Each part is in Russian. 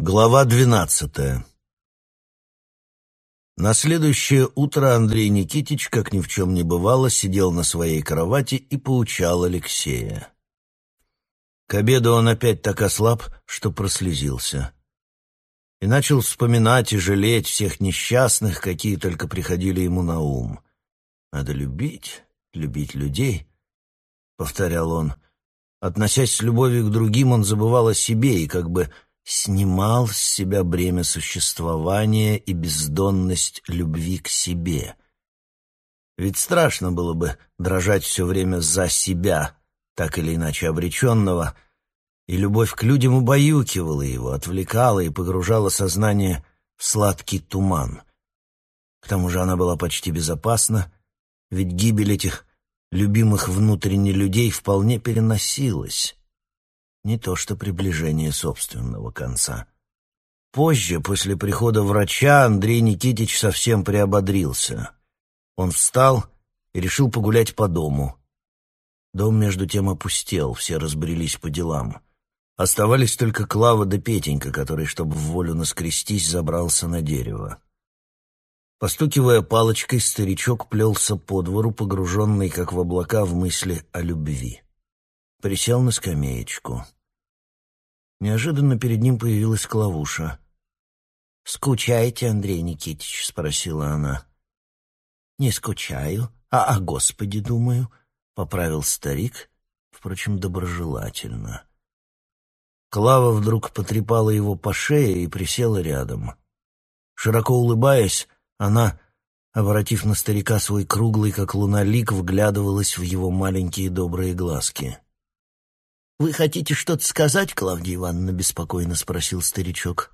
Глава двенадцатая На следующее утро Андрей Никитич, как ни в чем не бывало, сидел на своей кровати и поучал Алексея. К обеду он опять так ослаб, что прослезился. И начал вспоминать и жалеть всех несчастных, какие только приходили ему на ум. «Надо любить, любить людей», — повторял он. Относясь с любовью к другим, он забывал о себе и как бы снимал с себя бремя существования и бездонность любви к себе. Ведь страшно было бы дрожать все время за себя, так или иначе обреченного, и любовь к людям убаюкивала его, отвлекала и погружала сознание в сладкий туман. К тому же она была почти безопасна, ведь гибель этих любимых внутренне людей вполне переносилась не то что приближение собственного конца. Позже, после прихода врача, Андрей Никитич совсем приободрился. Он встал и решил погулять по дому. Дом, между тем, опустел, все разбрелись по делам. Оставались только Клава да Петенька, который, чтобы в волю наскрестись, забрался на дерево. Постукивая палочкой, старичок плелся по двору, погруженный, как в облака, в мысли о любви. Присел на скамеечку. Неожиданно перед ним появилась Клавуша. «Скучаете, Андрей Никитич?» — спросила она. «Не скучаю, а о Господе думаю», — поправил старик, впрочем, доброжелательно. Клава вдруг потрепала его по шее и присела рядом. Широко улыбаясь, она, обратив на старика свой круглый, как луна, лик, вглядывалась в его маленькие добрые глазки. «Вы хотите что-то сказать, Клавдия Ивановна?» — беспокойно спросил старичок.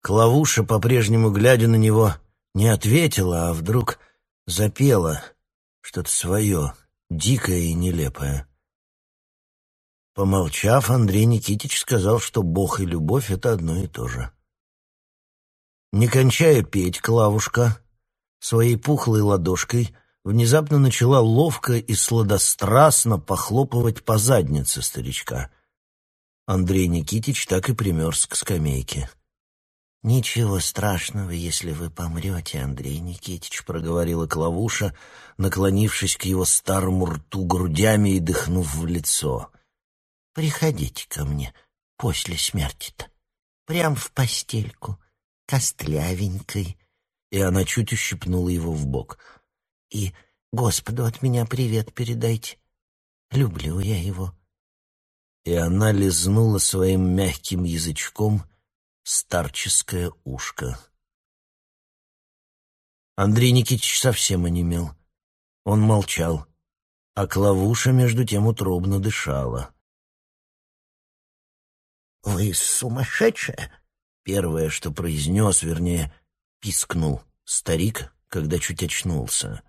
Клавуша, по-прежнему глядя на него, не ответила, а вдруг запела что-то свое, дикое и нелепое. Помолчав, Андрей Никитич сказал, что Бог и любовь — это одно и то же. Не кончая петь, Клавушка своей пухлой ладошкой — внезапно начала ловко и сладострастно похлопывать по заднице старичка. Андрей Никитич так и примерз к скамейке. «Ничего страшного, если вы помрете, Андрей Никитич», — проговорила Клавуша, наклонившись к его старому рту грудями и дыхнув в лицо. «Приходите ко мне после смерти-то, прям в постельку, костлявенькой». И она чуть ущипнула его в бок — и Господу от меня привет передайте. Люблю я его». И она лизнула своим мягким язычком старческое ушко. Андрей Никитич совсем онемел. Он молчал, а Клавуша между тем утробно дышала. «Вы сумасшедшая?» Первое, что произнес, вернее, пискнул старик, когда чуть очнулся.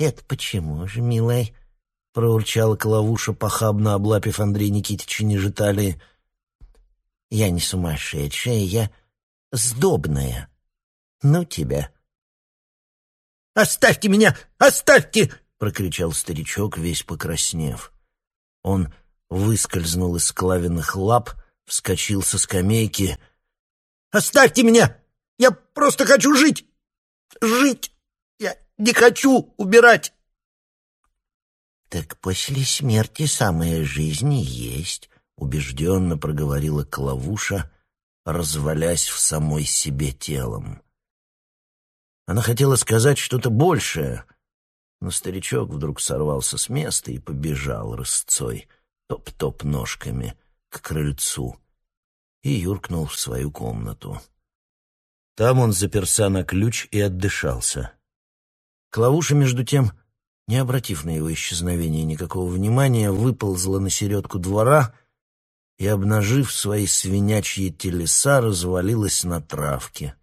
«Это почему же, милая?» — проурчала Клавуша, похабно облапив Андрея Никитича ниже талии. «Я не сумасшедшая, я сдобная. Ну тебя!» «Оставьте меня! Оставьте!» — прокричал старичок, весь покраснев. Он выскользнул из клавиных лап, вскочил со скамейки. «Оставьте меня! Я просто хочу жить! Жить!» Не хочу убирать!» «Так после смерти самая жизнь и есть», — убежденно проговорила Клавуша, развалясь в самой себе телом. Она хотела сказать что-то большее, но старичок вдруг сорвался с места и побежал рысцой, топ-топ ножками, к крыльцу и юркнул в свою комнату. Там он заперся на ключ и отдышался. Клавуша, между тем, не обратив на его исчезновение никакого внимания, выползла на середку двора и, обнажив свои свинячьи телеса, развалилась на травке.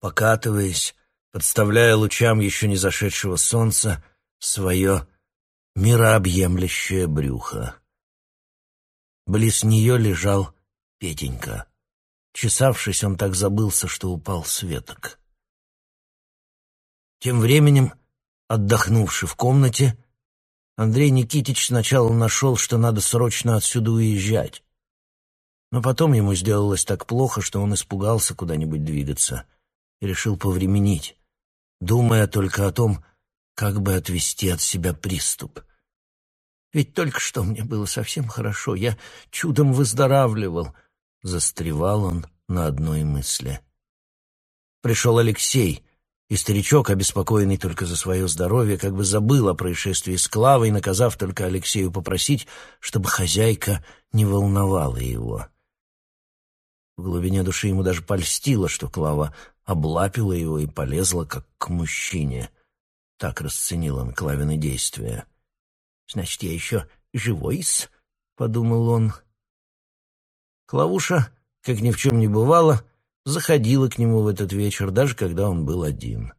Покатываясь, подставляя лучам еще не зашедшего солнца свое мирообъемлющее брюхо. Близ нее лежал Петенька. Чесавшись, он так забылся, что упал с веток. Тем временем, отдохнувший в комнате, Андрей Никитич сначала нашел, что надо срочно отсюда уезжать. Но потом ему сделалось так плохо, что он испугался куда-нибудь двигаться и решил повременить, думая только о том, как бы отвести от себя приступ. Ведь только что мне было совсем хорошо, я чудом выздоравливал. Застревал он на одной мысли. Пришел Алексей, и старичок, обеспокоенный только за свое здоровье, как бы забыл о происшествии с Клавой, наказав только Алексею попросить, чтобы хозяйка не волновала его. В глубине души ему даже польстило, что Клава облапила его и полезла, как к мужчине. Так расценил он Клавины действия. «Значит, я еще живой-с», — подумал он. Клавуша, как ни в чем не бывало, заходила к нему в этот вечер, даже когда он был один.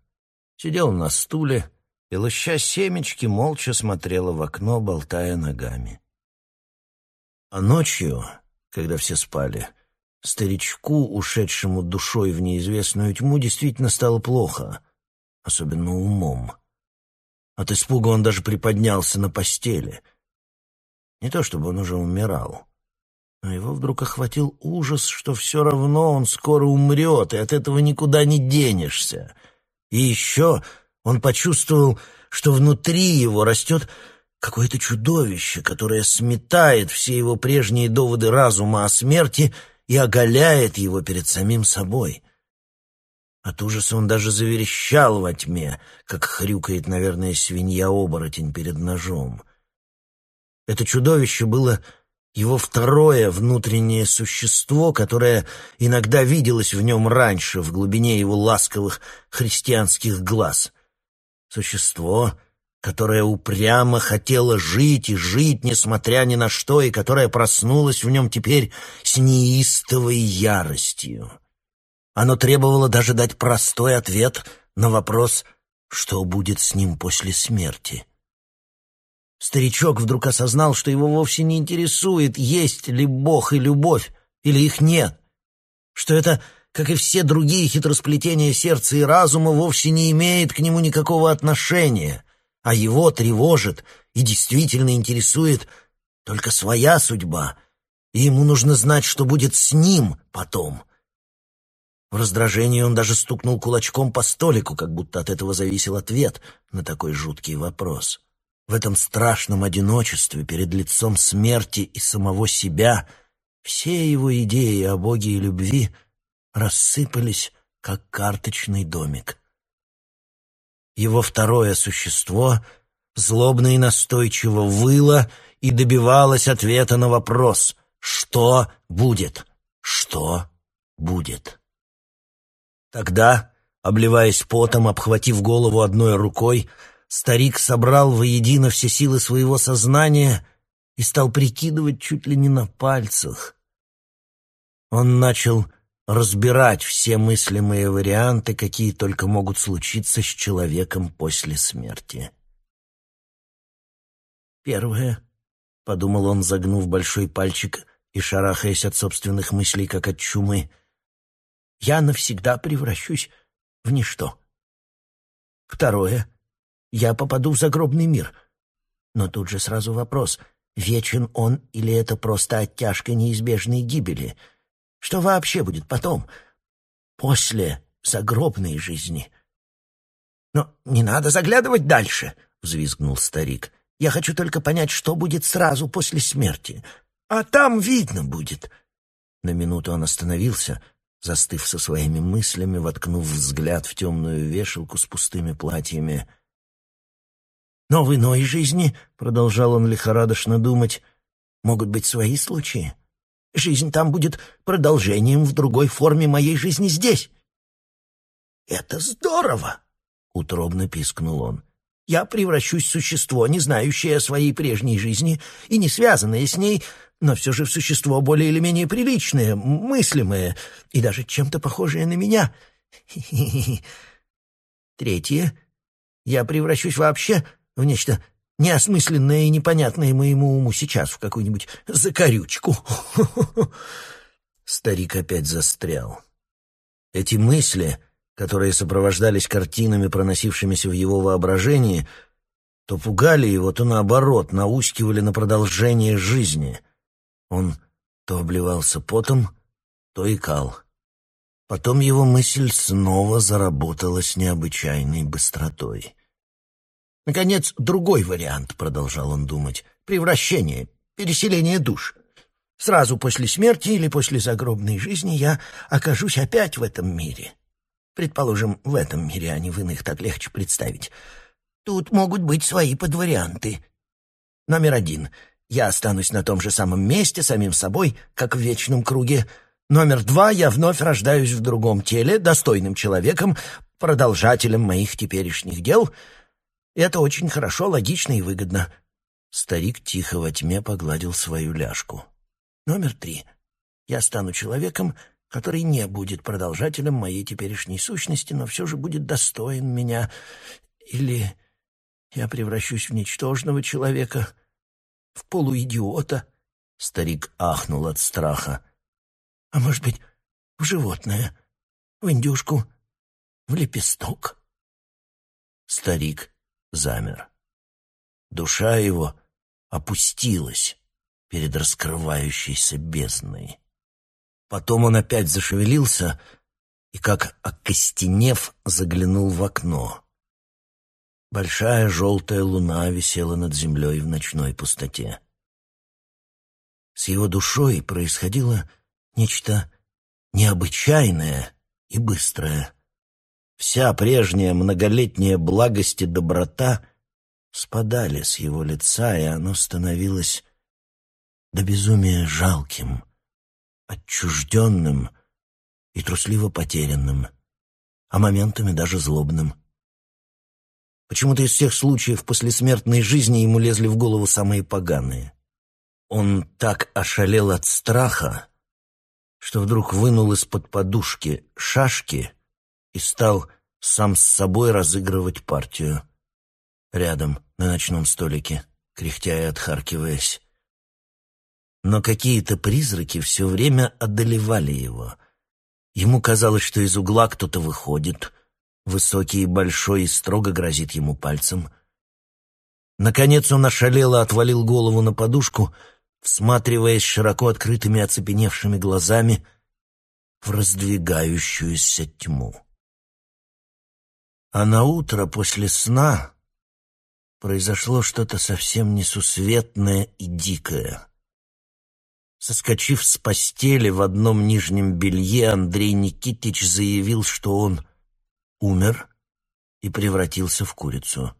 Сидела на стуле и, лоща семечки, молча смотрела в окно, болтая ногами. А ночью, когда все спали, Старичку, ушедшему душой в неизвестную тьму, действительно стало плохо, особенно умом. От испуга он даже приподнялся на постели. Не то чтобы он уже умирал, но его вдруг охватил ужас, что все равно он скоро умрет, и от этого никуда не денешься. И еще он почувствовал, что внутри его растет какое-то чудовище, которое сметает все его прежние доводы разума о смерти — и оголяет его перед самим собой. От ужаса он даже заверещал во тьме, как хрюкает, наверное, свинья-оборотень перед ножом. Это чудовище было его второе внутреннее существо, которое иногда виделось в нем раньше, в глубине его ласковых христианских глаз. Существо, которая упрямо хотела жить и жить, несмотря ни на что, и которая проснулась в нем теперь с неистовой яростью. Оно требовало даже дать простой ответ на вопрос, что будет с ним после смерти. Старичок вдруг осознал, что его вовсе не интересует, есть ли Бог и любовь, или их нет, что это, как и все другие хитросплетения сердца и разума, вовсе не имеет к нему никакого отношения — а его тревожит и действительно интересует только своя судьба, и ему нужно знать, что будет с ним потом. В раздражении он даже стукнул кулачком по столику, как будто от этого зависел ответ на такой жуткий вопрос. В этом страшном одиночестве перед лицом смерти и самого себя все его идеи о Боге и любви рассыпались, как карточный домик — его второе существо злобно и настойчиво выло и добивалось ответа на вопрос «Что будет? Что будет?» Тогда, обливаясь потом, обхватив голову одной рукой, старик собрал воедино все силы своего сознания и стал прикидывать чуть ли не на пальцах. Он начал разбирать все мыслимые варианты, какие только могут случиться с человеком после смерти. «Первое», — подумал он, загнув большой пальчик и шарахаясь от собственных мыслей, как от чумы, — «я навсегда превращусь в ничто». Второе, я попаду в загробный мир. Но тут же сразу вопрос, вечен он или это просто оттяжка неизбежной гибели — что вообще будет потом, после загробной жизни? «Но не надо заглядывать дальше», — взвизгнул старик. «Я хочу только понять, что будет сразу после смерти. А там видно будет». На минуту он остановился, застыв со своими мыслями, воткнув взгляд в темную вешалку с пустыми платьями. «Но в иной жизни», — продолжал он лихорадочно думать, — «могут быть свои случаи. Жизнь там будет продолжением в другой форме моей жизни здесь. Это здорово, утробно пискнул он. Я превращусь в существо, не знающее о своей прежней жизни и не связанное с ней, но все же в существо более или менее приличное, мыслимое и даже чем-то похожее на меня. Третье. Я превращусь вообще в нечто неосмысленное и непонятное моему уму сейчас в какую-нибудь закорючку. Старик опять застрял. Эти мысли, которые сопровождались картинами, проносившимися в его воображении, то пугали его, то наоборот, наускивали на продолжение жизни. Он то обливался потом, то икал. Потом его мысль снова заработала с необычайной быстротой. «Наконец, другой вариант», — продолжал он думать, — «превращение, переселение душ. Сразу после смерти или после загробной жизни я окажусь опять в этом мире. Предположим, в этом мире, а не в иных, так легче представить. Тут могут быть свои подварианты. Номер один. Я останусь на том же самом месте, самим собой, как в вечном круге. Номер два. Я вновь рождаюсь в другом теле, достойным человеком, продолжателем моих теперешних дел. Это очень хорошо, логично и выгодно. Старик тихо во тьме погладил свою ляжку. Номер три. Я стану человеком, который не будет продолжателем моей теперешней сущности, но все же будет достоин меня. Или я превращусь в ничтожного человека, в полуидиота. Старик ахнул от страха. А может быть, в животное, в индюшку, в лепесток? Старик замер. Душа его опустилась перед раскрывающейся бездной. Потом он опять зашевелился и, как окостенев, заглянул в окно. Большая желтая луна висела над землей в ночной пустоте. С его душой происходило нечто необычайное и быстрое. Вся прежняя многолетняя благость и доброта спадали с его лица, и оно становилось до безумия жалким, отчужденным и трусливо потерянным, а моментами даже злобным. Почему-то из всех случаев послесмертной жизни ему лезли в голову самые поганые. Он так ошалел от страха, что вдруг вынул из-под подушки шашки и стал сам с собой разыгрывать партию. Рядом, на ночном столике, кряхтя и отхаркиваясь. Но какие-то призраки все время одолевали его. Ему казалось, что из угла кто-то выходит, высокий и большой, и строго грозит ему пальцем. Наконец он ошалело отвалил голову на подушку, всматриваясь широко открытыми оцепеневшими глазами в раздвигающуюся тьму. А на утро после сна произошло что-то совсем несусветное и дикое. Соскочив с постели в одном нижнем белье, Андрей Никитич заявил, что он умер и превратился в курицу.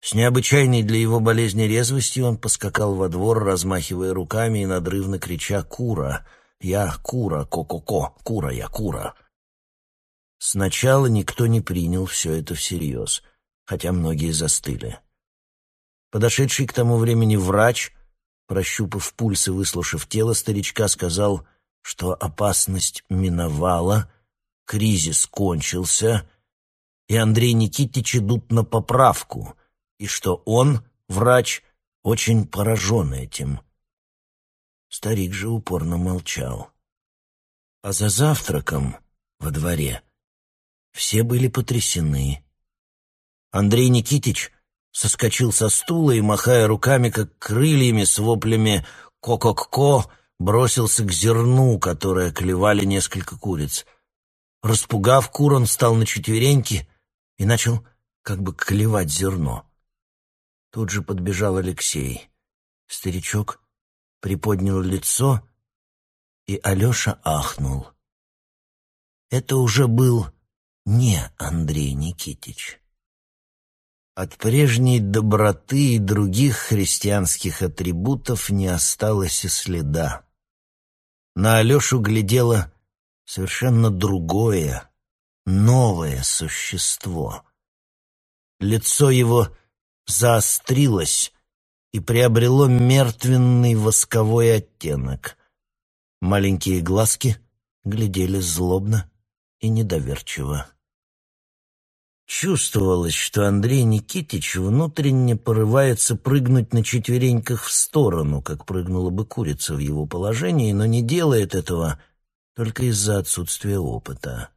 С необычайной для его болезни резвостью он поскакал во двор, размахивая руками и надрывно крича «Кура! Я Кура! Ко-ко-ко! Кура я! Кура!» Сначала никто не принял все это всерьез, хотя многие застыли. Подошедший к тому времени врач — прощупав пульс и выслушав тело, старичка сказал, что опасность миновала, кризис кончился, и Андрей Никитич идут на поправку, и что он, врач, очень поражен этим. Старик же упорно молчал. А за завтраком во дворе все были потрясены. Андрей Никитич соскочил со стула и, махая руками, как крыльями, с воплями «ко-ко-ко», бросился к зерну, которое клевали несколько куриц. Распугав кур, он встал на четвереньки и начал как бы клевать зерно. Тут же подбежал Алексей. Старичок приподнял лицо, и Алеша ахнул. Это уже был не Андрей Никитич. От прежней доброты и других христианских атрибутов не осталось и следа. На Алешу глядело совершенно другое, новое существо. Лицо его заострилось и приобрело мертвенный восковой оттенок. Маленькие глазки глядели злобно и недоверчиво. Чувствовалось, что Андрей Никитич внутренне порывается прыгнуть на четвереньках в сторону, как прыгнула бы курица в его положении, но не делает этого только из-за отсутствия опыта.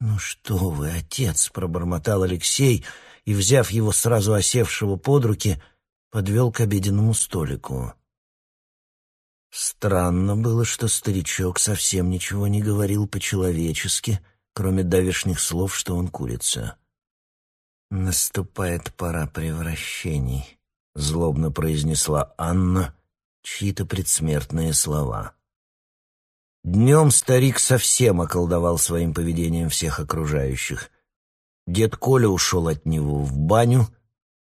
«Ну что вы, отец!» — пробормотал Алексей и, взяв его сразу осевшего под руки, подвел к обеденному столику. Странно было, что старичок совсем ничего не говорил по-человечески, кроме давешних слов, что он курица. «Наступает пора превращений», — злобно произнесла Анна чьи-то предсмертные слова. Днем старик совсем околдовал своим поведением всех окружающих. Дед Коля ушел от него в баню,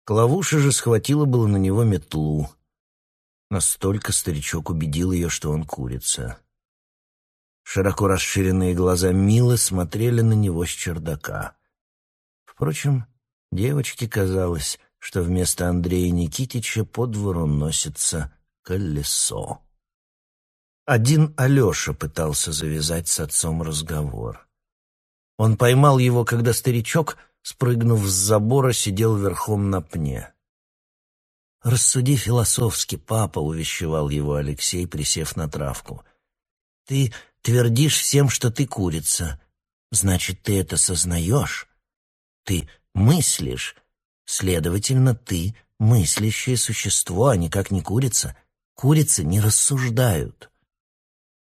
Клавуша же схватила было на него метлу — Настолько старичок убедил ее, что он курица. Широко расширенные глаза Милы смотрели на него с чердака. Впрочем, девочке казалось, что вместо Андрея Никитича по двору носится колесо. Один Алеша пытался завязать с отцом разговор. Он поймал его, когда старичок, спрыгнув с забора, сидел верхом на пне. «Рассуди философски, папа», — увещевал его Алексей, присев на травку. «Ты твердишь всем, что ты курица. Значит, ты это сознаешь. Ты мыслишь. Следовательно, ты мыслящее существо, а никак не курица. Курицы не рассуждают».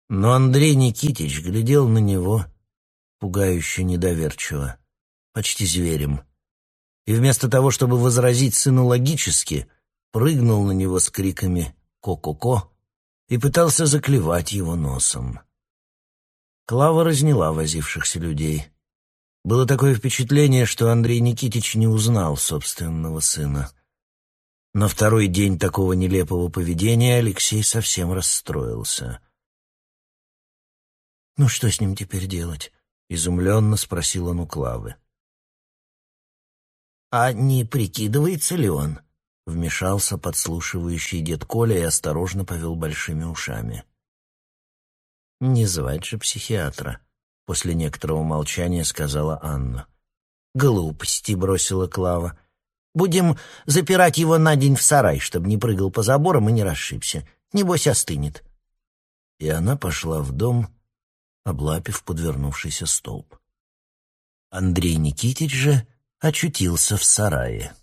Но Андрей Никитич глядел на него пугающе недоверчиво, почти зверем. И вместо того, чтобы возразить сыну логически — прыгнул на него с криками «Ко-ко-ко» и пытался заклевать его носом. Клава разняла возившихся людей. Было такое впечатление, что Андрей Никитич не узнал собственного сына. На второй день такого нелепого поведения Алексей совсем расстроился. «Ну что с ним теперь делать?» — изумленно спросил он у Клавы. «А не прикидывается ли он?» Вмешался подслушивающий дед Коля и осторожно повел большими ушами. «Не звать же психиатра», — после некоторого молчания сказала Анна. «Глупости», — бросила Клава. «Будем запирать его на день в сарай, чтобы не прыгал по заборам и не расшибся. Небось, остынет». И она пошла в дом, облапив подвернувшийся столб. Андрей Никитич же очутился в сарае.